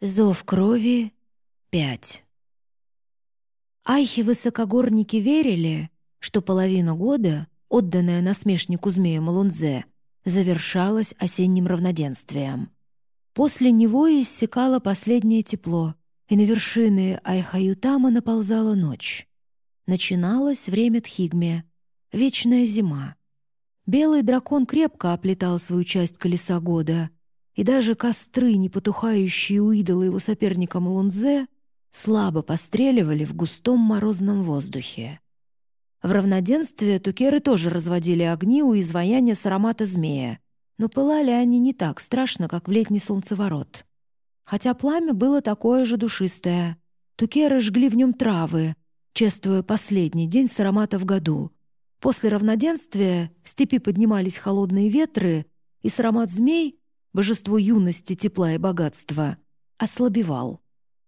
Зов крови — пять. Айхи-высокогорники верили, что половина года, отданная насмешнику змея Малунзе, завершалась осенним равноденствием. После него иссякало последнее тепло, и на вершины Айхаютама наползала ночь. Начиналось время Тхигме, вечная зима. Белый дракон крепко оплетал свою часть колеса года — и даже костры, не потухающие у идола его соперника Лунзе, слабо постреливали в густом морозном воздухе. В равноденствие тукеры тоже разводили огни у изваяния с аромата змея, но пылали они не так страшно, как в летний солнцеворот. Хотя пламя было такое же душистое. Тукеры жгли в нем травы, чествуя последний день с аромата в году. После равноденствия в степи поднимались холодные ветры, и аромат змей божество юности, тепла и богатства, ослабевал.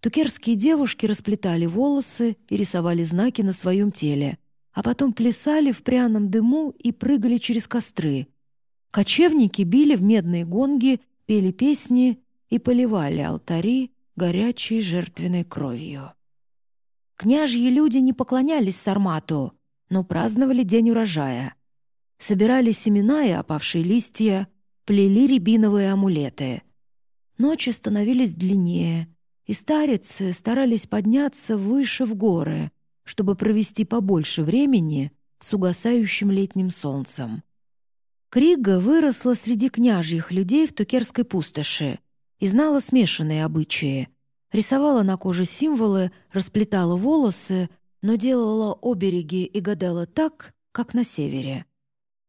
Тукерские девушки расплетали волосы и рисовали знаки на своем теле, а потом плясали в пряном дыму и прыгали через костры. Кочевники били в медные гонги, пели песни и поливали алтари горячей жертвенной кровью. Княжьи люди не поклонялись Сармату, но праздновали день урожая. Собирали семена и опавшие листья, плели рябиновые амулеты. Ночи становились длиннее, и старицы старались подняться выше в горы, чтобы провести побольше времени с угасающим летним солнцем. Крига выросла среди княжьих людей в Тукерской пустоши и знала смешанные обычаи. Рисовала на коже символы, расплетала волосы, но делала обереги и гадала так, как на севере —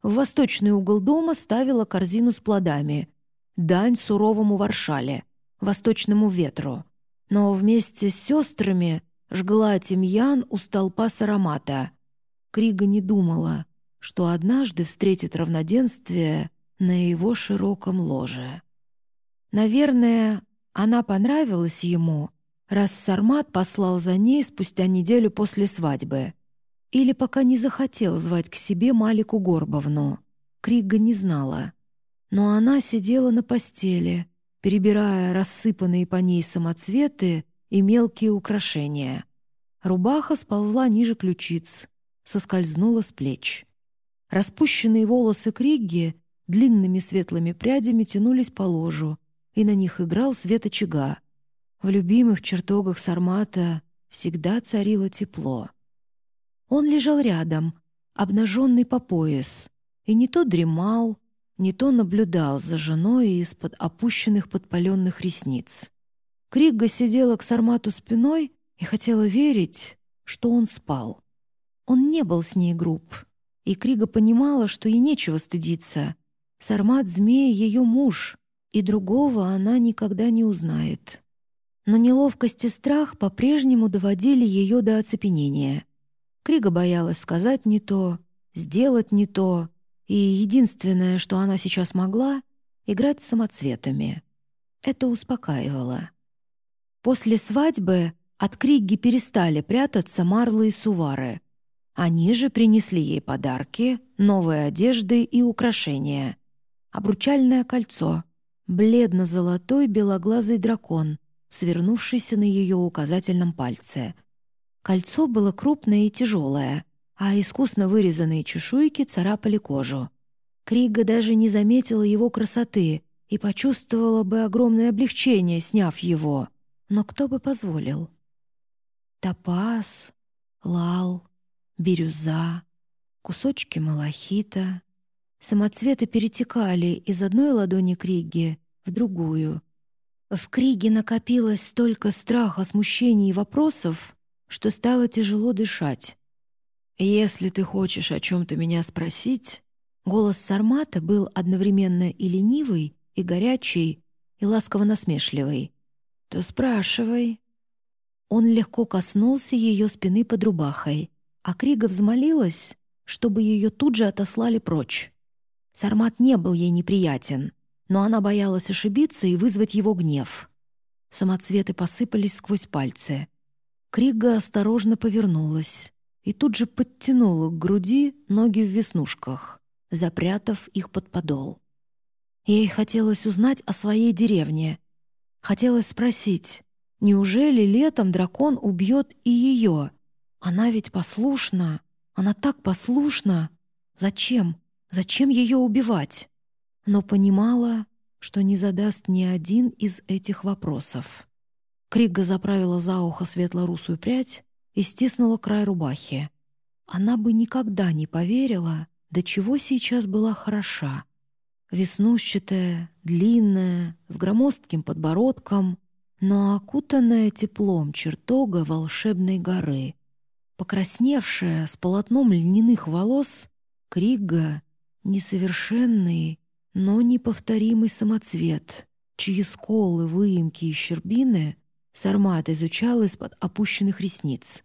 в восточный угол дома ставила корзину с плодами. Дань суровому Варшале, восточному ветру. Но вместе с сестрами жгла тимьян у столпа с аромата. Крига не думала, что однажды встретит равноденствие на его широком ложе. Наверное, она понравилась ему, раз Сармат послал за ней спустя неделю после свадьбы — или пока не захотел звать к себе Малику Горбовну. Крига не знала. Но она сидела на постели, перебирая рассыпанные по ней самоцветы и мелкие украшения. Рубаха сползла ниже ключиц, соскользнула с плеч. Распущенные волосы Криги длинными светлыми прядями тянулись по ложу, и на них играл свет очага. В любимых чертогах Сармата всегда царило тепло. Он лежал рядом, обнаженный по пояс, и не то дремал, не то наблюдал за женой из-под опущенных подпаленных ресниц. Кригга сидела к Сармату спиной и хотела верить, что он спал. Он не был с ней груб, и Крига понимала, что ей нечего стыдиться. Сармат — змея ее муж, и другого она никогда не узнает. Но неловкость и страх по-прежнему доводили ее до оцепенения — Крига боялась сказать не то, сделать не то, и единственное, что она сейчас могла — играть с самоцветами. Это успокаивало. После свадьбы от Криги перестали прятаться Марлы и Сувары. Они же принесли ей подарки, новые одежды и украшения. Обручальное кольцо, бледно-золотой белоглазый дракон, свернувшийся на ее указательном пальце — Кольцо было крупное и тяжелое, а искусно вырезанные чешуйки царапали кожу. Крига даже не заметила его красоты и почувствовала бы огромное облегчение, сняв его. Но кто бы позволил? Топаз, лал, бирюза, кусочки малахита. Самоцветы перетекали из одной ладони Криги в другую. В Криге накопилось столько страха, смущений и вопросов, что стало тяжело дышать. «Если ты хочешь о чем-то меня спросить...» Голос Сармата был одновременно и ленивый, и горячий, и ласково-насмешливый. «То спрашивай». Он легко коснулся ее спины под рубахой, а Крига взмолилась, чтобы ее тут же отослали прочь. Сармат не был ей неприятен, но она боялась ошибиться и вызвать его гнев. Самоцветы посыпались сквозь пальцы. Крига осторожно повернулась и тут же подтянула к груди ноги в веснушках, запрятав их под подол. Ей хотелось узнать о своей деревне. Хотелось спросить, неужели летом дракон убьет и ее? Она ведь послушна, она так послушна. Зачем? Зачем ее убивать? Но понимала, что не задаст ни один из этих вопросов. Крига заправила за ухо светло-русую прядь и стиснула край рубахи. Она бы никогда не поверила, до чего сейчас была хороша. Веснушчатая, длинная, с громоздким подбородком, но окутанная теплом чертога волшебной горы. Покрасневшая, с полотном льняных волос, Крига — несовершенный, но неповторимый самоцвет, чьи сколы, выемки и щербины Сармат изучал из-под опущенных ресниц.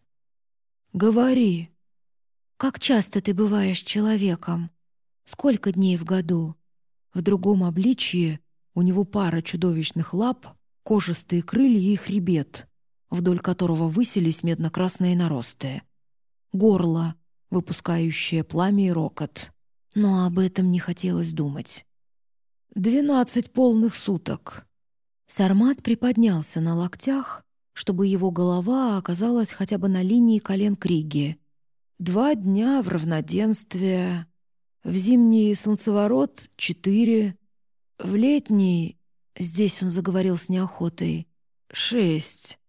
«Говори!» «Как часто ты бываешь человеком? Сколько дней в году?» В другом обличье у него пара чудовищных лап, кожистые крылья и хребет, вдоль которого высились медно-красные наросты. Горло, выпускающее пламя и рокот. Но об этом не хотелось думать. «Двенадцать полных суток». Сармат приподнялся на локтях, чтобы его голова оказалась хотя бы на линии колен Криги — Два дня в равноденствие, в зимний солнцеворот — четыре, в летний, здесь он заговорил с неохотой, шесть,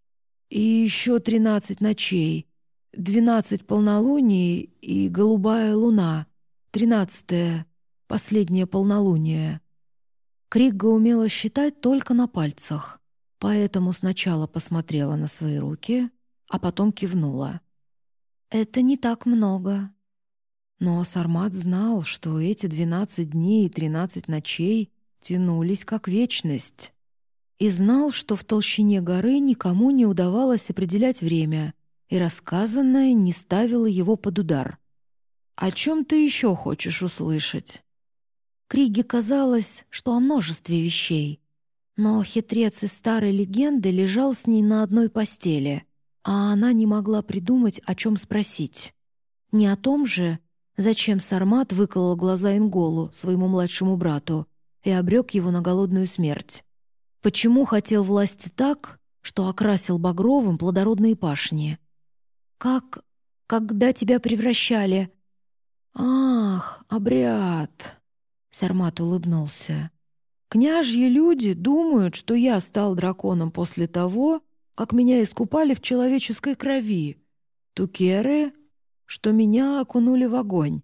и еще тринадцать ночей, двенадцать полнолуний и голубая луна, тринадцатое, последнее полнолуние. Кригга умела считать только на пальцах, поэтому сначала посмотрела на свои руки, а потом кивнула. Это не так много. Но Сармат знал, что эти двенадцать дней и тринадцать ночей тянулись как вечность. И знал, что в толщине горы никому не удавалось определять время, и рассказанное не ставило его под удар. «О чем ты еще хочешь услышать?» Криге казалось, что о множестве вещей. Но хитрец из старой легенды лежал с ней на одной постели — а она не могла придумать, о чем спросить. Не о том же, зачем Сармат выколол глаза Инголу, своему младшему брату, и обрек его на голодную смерть. Почему хотел власти так, что окрасил багровым плодородные пашни? Как... когда тебя превращали? Ах, обряд! Сармат улыбнулся. Княжьи люди думают, что я стал драконом после того, как меня искупали в человеческой крови. Тукеры, что меня окунули в огонь.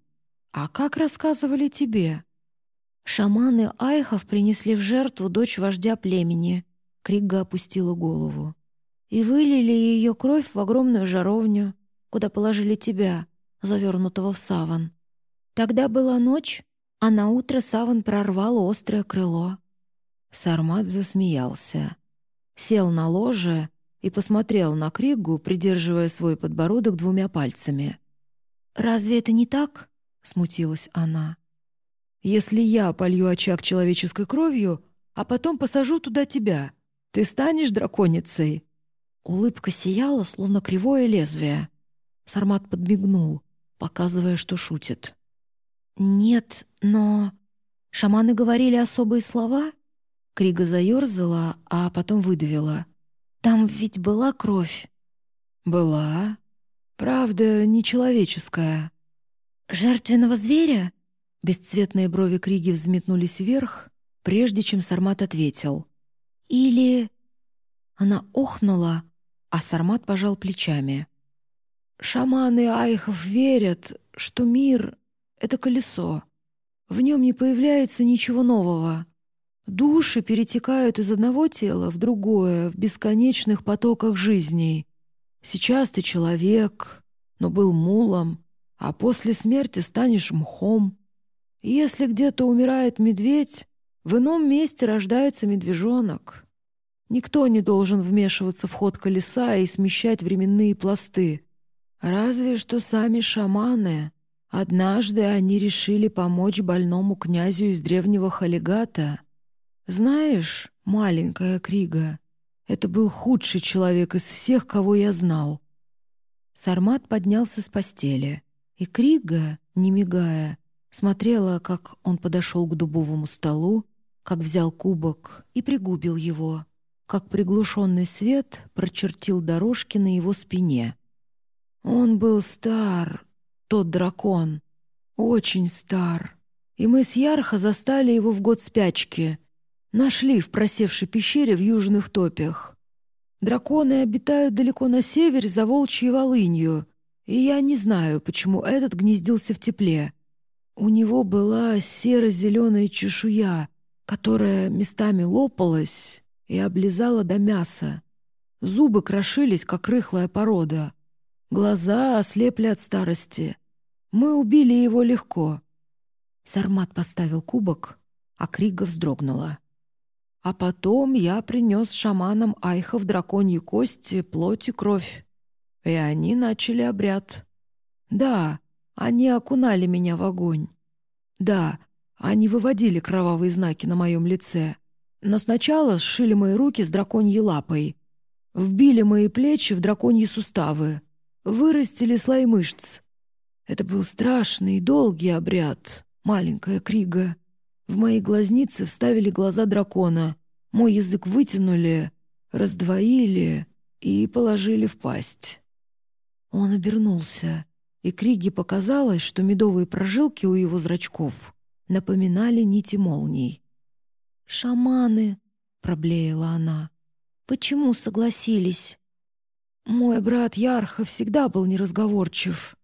А как рассказывали тебе? Шаманы Айхов принесли в жертву дочь вождя племени. Крига опустила голову. И вылили ее кровь в огромную жаровню, куда положили тебя, завернутого в саван. Тогда была ночь, а на утро саван прорвал острое крыло. Сармат засмеялся. Сел на ложе и посмотрел на Кригу, придерживая свой подбородок двумя пальцами. «Разве это не так?» — смутилась она. «Если я полью очаг человеческой кровью, а потом посажу туда тебя, ты станешь драконицей?» Улыбка сияла, словно кривое лезвие. Сармат подмигнул, показывая, что шутит. «Нет, но...» Шаманы говорили особые слова? Крига заерзала, а потом выдавила. Там ведь была кровь. Была. Правда, нечеловеческая. Жертвенного зверя? Бесцветные брови Криги взметнулись вверх, прежде чем Сармат ответил. Или... Она охнула, а Сармат пожал плечами. Шаманы Айхов верят, что мир — это колесо. В нем не появляется ничего нового. Души перетекают из одного тела в другое в бесконечных потоках жизней. Сейчас ты человек, но был мулом, а после смерти станешь мхом. если где-то умирает медведь, в ином месте рождается медвежонок. Никто не должен вмешиваться в ход колеса и смещать временные пласты. Разве что сами шаманы. Однажды они решили помочь больному князю из древнего Халигата — «Знаешь, маленькая Крига, это был худший человек из всех, кого я знал». Сармат поднялся с постели, и Крига, не мигая, смотрела, как он подошел к дубовому столу, как взял кубок и пригубил его, как приглушенный свет прочертил дорожки на его спине. Он был стар, тот дракон, очень стар. И мы с Ярха застали его в год спячки. Нашли в просевшей пещере в южных топях. Драконы обитают далеко на севере за волчьей волынью, и я не знаю, почему этот гнездился в тепле. У него была серо-зеленая чешуя, которая местами лопалась и облизала до мяса. Зубы крошились, как рыхлая порода. Глаза ослепли от старости. Мы убили его легко. Сармат поставил кубок, а Крига вздрогнула. А потом я принес шаманам Айхов драконьи кости, плоть и кровь. И они начали обряд. Да, они окунали меня в огонь. Да, они выводили кровавые знаки на моем лице. Но сначала сшили мои руки с драконьей лапой. Вбили мои плечи в драконьи суставы. Вырастили слои мышц. Это был страшный долгий обряд, маленькая Крига. В мои глазницы вставили глаза дракона. Мой язык вытянули, раздвоили и положили в пасть. Он обернулся, и Криге показалось, что медовые прожилки у его зрачков напоминали нити молний. «Шаманы!» — проблеяла она. «Почему согласились?» «Мой брат Ярха всегда был неразговорчив,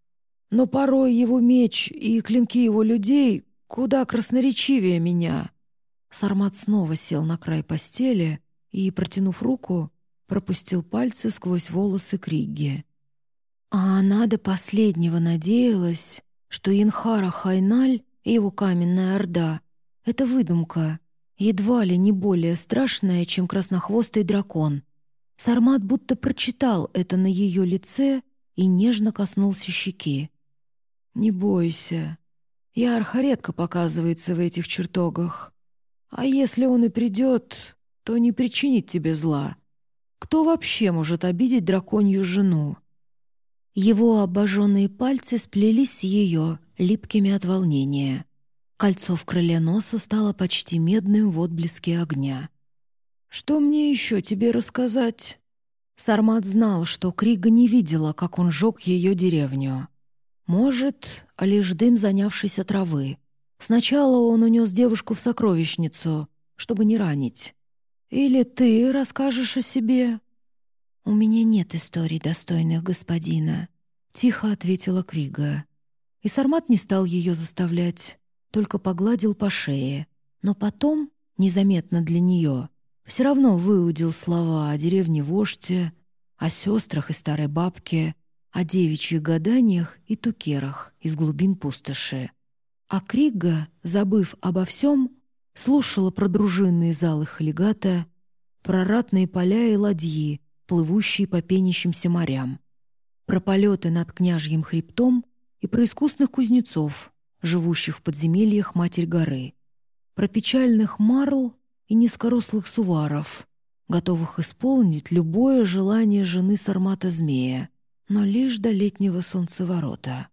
но порой его меч и клинки его людей куда красноречивее меня». Сармат снова сел на край постели и, протянув руку, пропустил пальцы сквозь волосы Криги. А она до последнего надеялась, что Инхара Хайналь и его каменная орда — это выдумка, едва ли не более страшная, чем краснохвостый дракон. Сармат будто прочитал это на ее лице и нежно коснулся щеки. «Не бойся. Ярха редко показывается в этих чертогах. А если он и придет, то не причинит тебе зла. Кто вообще может обидеть драконью жену?» Его обожженные пальцы сплелись с ее, липкими от волнения. Кольцо в крыле носа стало почти медным в отблеске огня. «Что мне еще тебе рассказать?» Сармат знал, что Крига не видела, как он жег ее деревню. Может, лишь дым занявшейся травы. Сначала он унес девушку в сокровищницу, чтобы не ранить. Или ты расскажешь о себе?» «У меня нет историй, достойных господина», — тихо ответила Крига. И Сармат не стал ее заставлять, только погладил по шее. Но потом, незаметно для нее, все равно выудил слова о деревне Вожте, о сестрах и старой бабке, о девичьих гаданиях и тукерах из глубин пустоши. А Крига, забыв обо всем, слушала про дружинные залы халигата, про ратные поля и ладьи, плывущие по пенящимся морям, про полеты над княжьим хребтом и про искусных кузнецов, живущих в подземельях Матерь горы, про печальных марл и низкорослых суваров, готовых исполнить любое желание жены Сармата-змея, но лишь до летнего солнцеворота.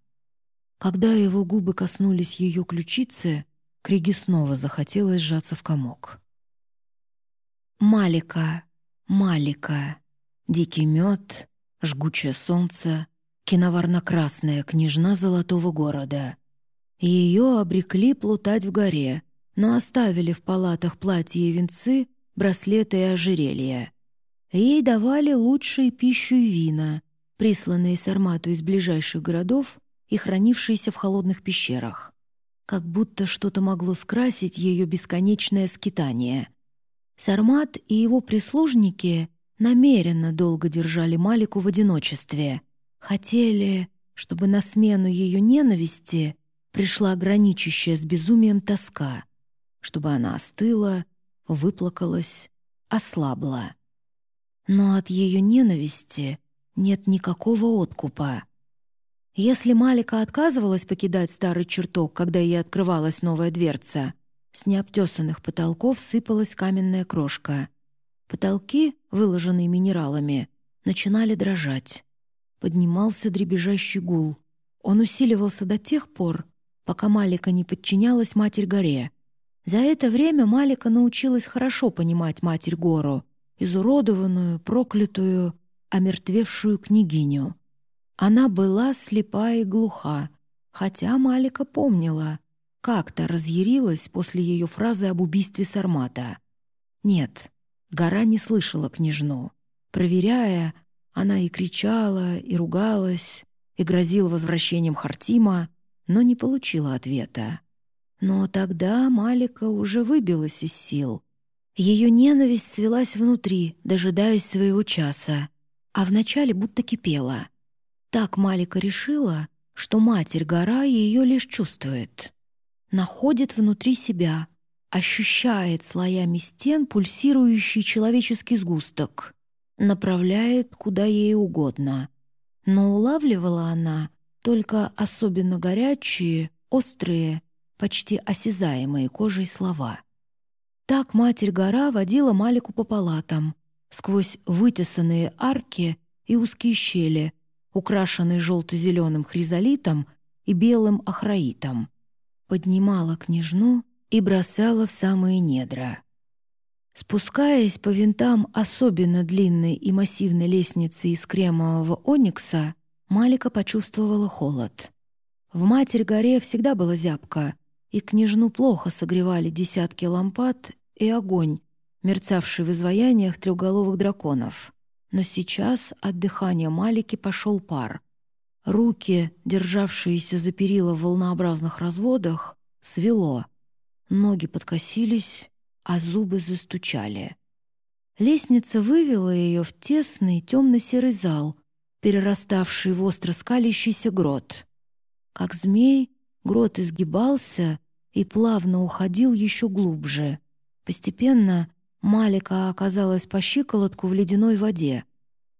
Когда его губы коснулись ее ключицы, Криги снова захотелось сжаться в комок. «Малика, Малика!» Дикий мед, жгучее солнце, киноварно-красная княжна золотого города. Ее обрекли плутать в горе, но оставили в палатах платья и венцы, браслеты и ожерелья. Ей давали лучшие пищу и вина, присланные с армату из ближайших городов и хранившиеся в холодных пещерах. Как будто что-то могло скрасить ее бесконечное скитание. Сармат и его прислужники намеренно долго держали Малику в одиночестве. Хотели, чтобы на смену ее ненависти пришла граничащая с безумием тоска, чтобы она остыла, выплакалась, ослабла. Но от ее ненависти нет никакого откупа. Если Малика отказывалась покидать старый чертог, когда ей открывалась новая дверца, с необтесанных потолков сыпалась каменная крошка — Потолки, выложенные минералами, начинали дрожать. Поднимался дребезжащий гул. Он усиливался до тех пор, пока Малика не подчинялась Матерь горе. За это время Малика научилась хорошо понимать Матерь гору изуродованную, проклятую, омертвевшую княгиню. Она была слепа и глуха, хотя Малика помнила, как-то разъярилась после ее фразы об убийстве Сармата. Нет, гора не слышала княжну. Проверяя, она и кричала, и ругалась, и грозила возвращением Хартима, но не получила ответа. Но тогда Малика уже выбилась из сил. Ее ненависть свелась внутри, дожидаясь своего часа, а вначале будто кипела. Так Малика решила, что Матерь-гора ее лишь чувствует. Находит внутри себя, ощущает слоями стен пульсирующий человеческий сгусток, направляет куда ей угодно. Но улавливала она только особенно горячие, острые, почти осязаемые кожей слова. Так Матерь-гора водила Малику по палатам, сквозь вытесанные арки и узкие щели, украшенные желто-зеленым хризолитом и белым ахраитом, поднимала княжну и бросала в самые недра. Спускаясь по винтам особенно длинной и массивной лестницы из кремового оникса, Малика почувствовала холод. В Матерь-горе всегда была зябка, и княжну плохо согревали десятки лампад и огонь, мерцавший в изваяниях трехголовых драконов. Но сейчас от дыхания Малики пошел пар. Руки, державшиеся за перила в волнообразных разводах, свело. Ноги подкосились, а зубы застучали. Лестница вывела ее в тесный темно-серый зал, перераставший в остро скалящийся грот. Как змей, грот изгибался и плавно уходил еще глубже. Постепенно Малика оказалась по щиколотку в ледяной воде.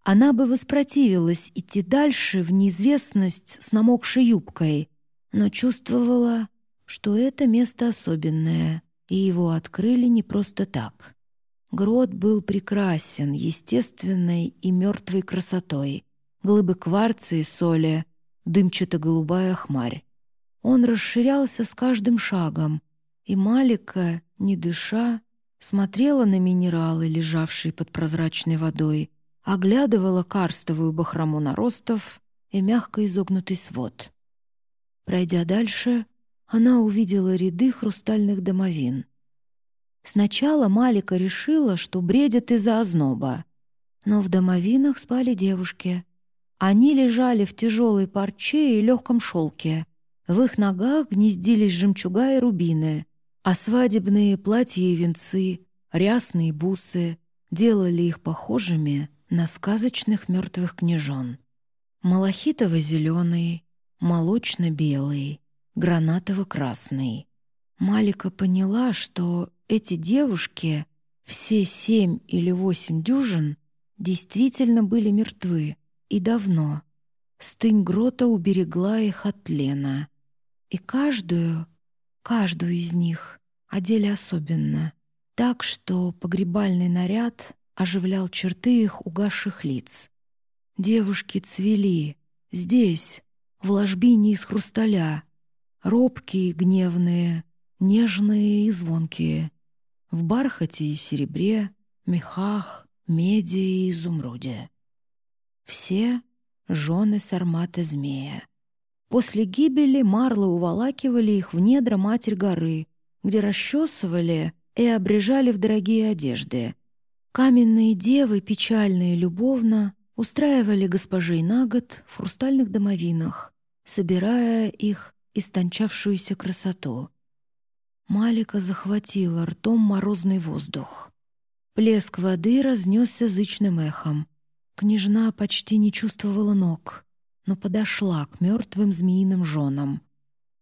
Она бы воспротивилась идти дальше в неизвестность с намокшей юбкой, но чувствовала, что это место особенное, и его открыли не просто так. Грот был прекрасен, естественной и мертвой красотой. Глыбы кварца и соли, дымчато-голубая хмарь. Он расширялся с каждым шагом, и Малика, не дыша, смотрела на минералы, лежавшие под прозрачной водой, оглядывала карстовую бахрому наростов и мягко изогнутый свод. Пройдя дальше, она увидела ряды хрустальных домовин. Сначала Малика решила, что бредит из-за озноба, но в домовинах спали девушки. Они лежали в тяжелой парче и легком шелке. В их ногах гнездились жемчуга и рубины, а свадебные платья и венцы, рясные бусы делали их похожими на сказочных мертвых княжон. Малахитово-зеленый, молочно-белый, гранатово-красный. Малика поняла, что эти девушки, все семь или восемь дюжин, действительно были мертвы и давно. Стынь грота уберегла их от тлена. И каждую каждую из них одели особенно, так что погребальный наряд оживлял черты их угасших лиц. Девушки цвели здесь, в ложбине из хрусталя, робкие, гневные, нежные и звонкие, в бархате и серебре, мехах, меди и изумруде. Все — жены сармата змея. После гибели марлы уволакивали их в недра Матерь горы, где расчесывали и обрежали в дорогие одежды. Каменные девы, печальные любовно, устраивали госпожей на год в хрустальных домовинах, собирая их истончавшуюся красоту. Малика захватила ртом морозный воздух. Плеск воды разнесся зычным эхом. Княжна почти не чувствовала ног — но подошла к мертвым змеиным женам.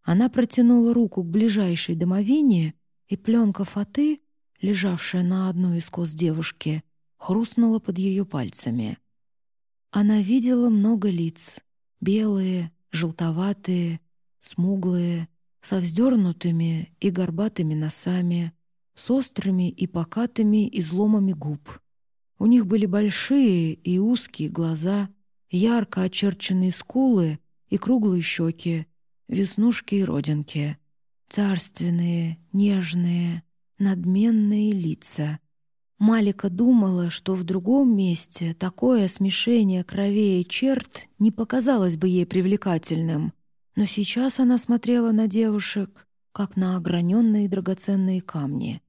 Она протянула руку к ближайшей домовине, и пленка фаты, лежавшая на одной из кос девушки, хрустнула под ее пальцами. Она видела много лиц — белые, желтоватые, смуглые, со вздернутыми и горбатыми носами, с острыми и покатыми изломами губ. У них были большие и узкие глаза, ярко очерченные скулы и круглые щеки, веснушки и родинки, царственные, нежные, надменные лица. Малика думала, что в другом месте такое смешение кровей и черт не показалось бы ей привлекательным, но сейчас она смотрела на девушек, как на ограненные драгоценные камни.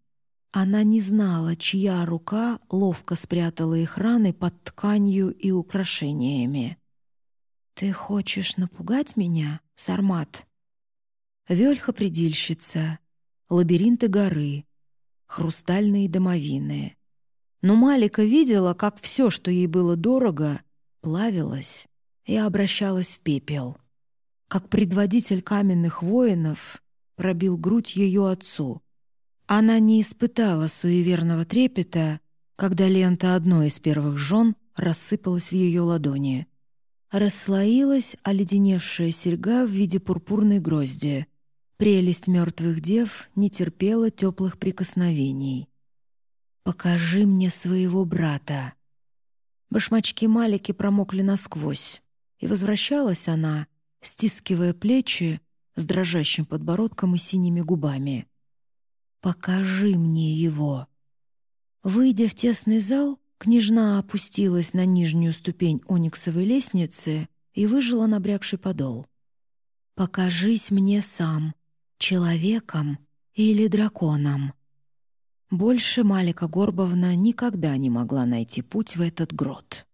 Она не знала, чья рука ловко спрятала их раны под тканью и украшениями. «Ты хочешь напугать меня, Сармат?» Вельха-предильщица, лабиринты горы, хрустальные домовины. Но Малика видела, как все, что ей было дорого, плавилось и обращалось в пепел. Как предводитель каменных воинов пробил грудь ее отцу. Она не испытала суеверного трепета, когда лента одной из первых жен рассыпалась в ее ладони — расслоилась оледеневшая серьга в виде пурпурной грозди. Прелесть мертвых дев не терпела теплых прикосновений. «Покажи мне своего брата». Башмачки Малики промокли насквозь, и возвращалась она, стискивая плечи с дрожащим подбородком и синими губами. «Покажи мне его». Выйдя в тесный зал, Княжна опустилась на нижнюю ступень ониксовой лестницы и выжила набрякший подол. «Покажись мне сам, человеком или драконом». Больше Малика Горбовна никогда не могла найти путь в этот грот.